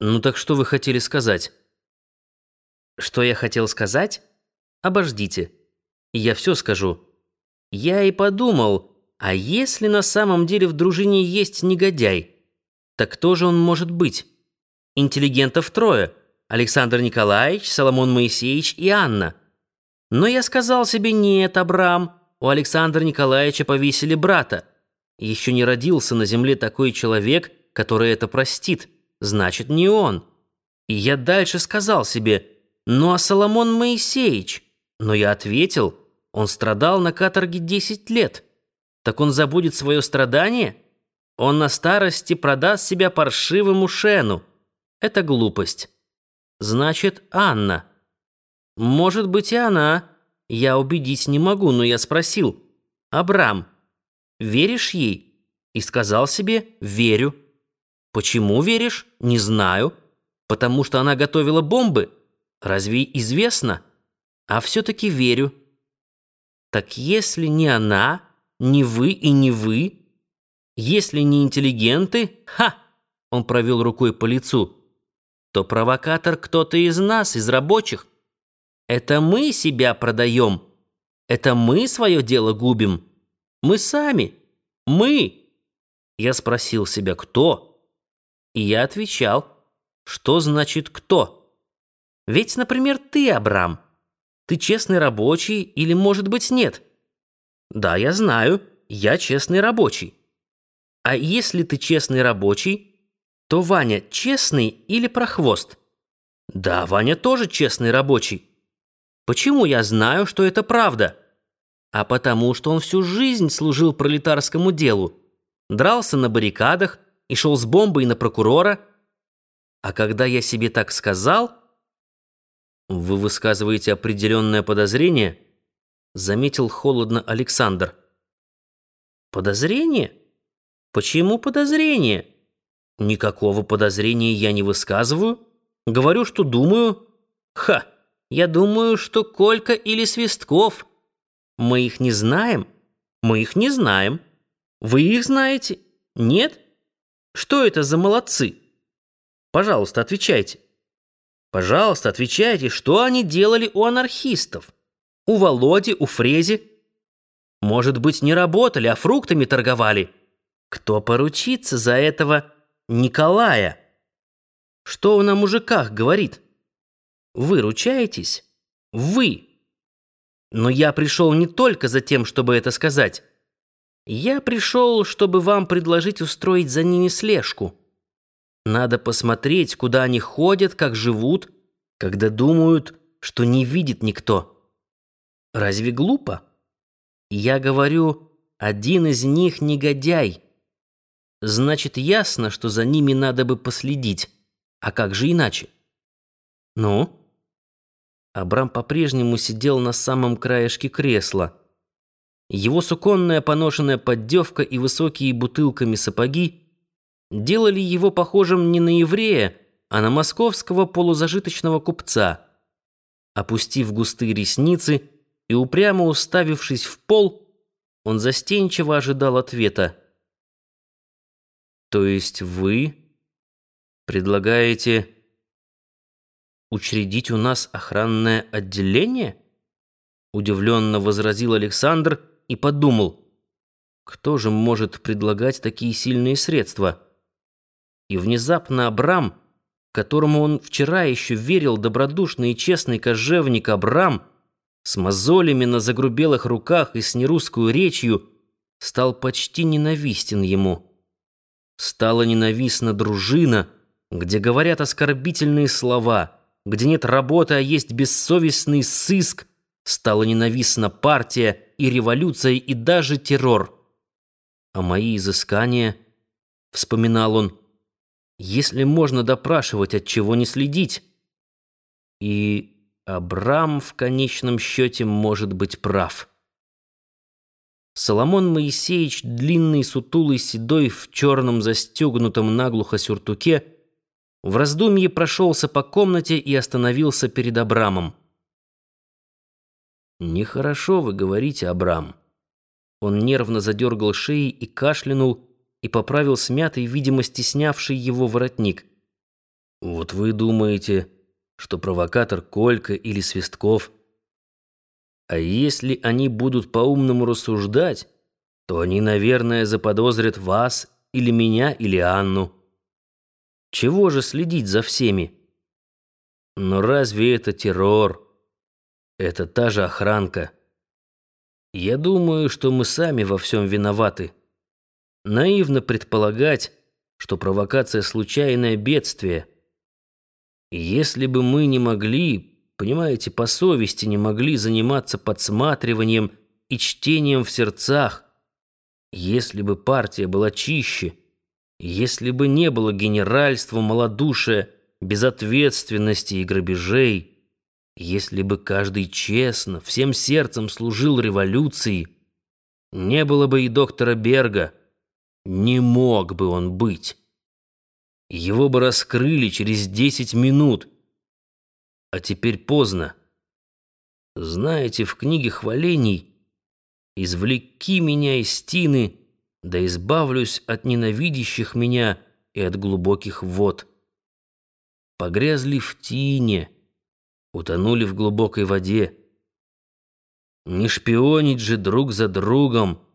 Ну так что вы хотели сказать? Что я хотел сказать? Обождите. Я все скажу. Я и подумал, а если на самом деле в дружине есть негодяй? Так кто же он может быть? Интеллигентов трое. Александр Николаевич, Соломон Моисеевич и Анна. Но я сказал себе, нет, Абрам, у Александра Николаевича повесили брата. Еще не родился на земле такой человек, который это простит. Значит, не он. И я дальше сказал себе, ну а Соломон Моисеевич? Но я ответил, он страдал на каторге десять лет. Так он забудет свое страдание? Он на старости продаст себя паршивому шену. Это глупость. Значит, Анна. Может быть, и она. Я убедить не могу, но я спросил. Абрам, веришь ей? И сказал себе, верю. Почему веришь? Не знаю. Потому что она готовила бомбы? Разве известно? А все-таки верю. Так если не она, не вы и не вы, если не интеллигенты, ха! Он провел рукой по лицу. То провокатор кто-то из нас, из рабочих. Это мы себя продаем. Это мы свое дело губим. Мы сами. Мы. Я спросил себя, кто? И я отвечал, что значит «кто». Ведь, например, ты, Абрам, ты честный рабочий или, может быть, нет? Да, я знаю, я честный рабочий. А если ты честный рабочий, то Ваня честный или прохвост? Да, Ваня тоже честный рабочий. Почему я знаю, что это правда? А потому что он всю жизнь служил пролетарскому делу, дрался на баррикадах, и шел с бомбой на прокурора. А когда я себе так сказал... Вы высказываете определенное подозрение? Заметил холодно Александр. Подозрение? Почему подозрение? Никакого подозрения я не высказываю. Говорю, что думаю. Ха! Я думаю, что Колька или Свистков. Мы их не знаем. Мы их не знаем. Вы их знаете? Нет? Что это за молодцы? Пожалуйста, отвечайте. Пожалуйста, отвечайте, что они делали у анархистов? У Володи, у Фрези? Может быть, не работали, а фруктами торговали? Кто поручится за этого Николая? Что он о мужиках говорит? Вы ручаетесь? Вы. Но я пришел не только за тем, чтобы это сказать. Я пришел, чтобы вам предложить устроить за ними слежку. Надо посмотреть, куда они ходят, как живут, когда думают, что не видит никто. Разве глупо? Я говорю, один из них негодяй. Значит, ясно, что за ними надо бы последить. А как же иначе? Ну? Абрам по-прежнему сидел на самом краешке кресла. Его суконная поношенная поддевка и высокие бутылками сапоги делали его похожим не на еврея, а на московского полузажиточного купца. Опустив густые ресницы и упрямо уставившись в пол, он застенчиво ожидал ответа. «То есть вы предлагаете учредить у нас охранное отделение?» Удивленно возразил Александр, и подумал, кто же может предлагать такие сильные средства? И внезапно Абрам, которому он вчера еще верил добродушный и честный кожевник Абрам, с мозолями на загрубелых руках и с нерусскую речью, стал почти ненавистен ему. Стала ненавистна дружина, где говорят оскорбительные слова, где нет работы, а есть бессовестный сыск, стала ненавистна партия, и революция, и даже террор. А мои изыскания, вспоминал он, если можно допрашивать, от чего не следить. И Абрам в конечном счете может быть прав. Соломон Моисеевич, длинный, сутулый, седой, в черном застегнутом наглухо сюртуке, в раздумье прошелся по комнате и остановился перед Абрамом. «Нехорошо вы говорите, Абрам». Он нервно задергал шеей и кашлянул, и поправил смятый, видимо, стеснявший его воротник. Вот вы думаете, что провокатор Колька или Свистков. А если они будут по-умному рассуждать, то они, наверное, заподозрят вас или меня, или Анну. Чего же следить за всеми? Но разве это террор? Это та же охранка. Я думаю, что мы сами во всем виноваты. Наивно предполагать, что провокация — случайное бедствие. Если бы мы не могли, понимаете, по совести не могли заниматься подсматриванием и чтением в сердцах, если бы партия была чище, если бы не было генеральства, малодушия, безответственности и грабежей, если бы каждый честно, всем сердцем служил революции, не было бы и доктора Берга, не мог бы он быть. Его бы раскрыли через десять минут. А теперь поздно. Знаете, в книге хвалений «Извлеки меня из тины, да избавлюсь от ненавидящих меня и от глубоких вод». Погрязли в тине, утонули в глубокой воде. Не шпионить же друг за другом —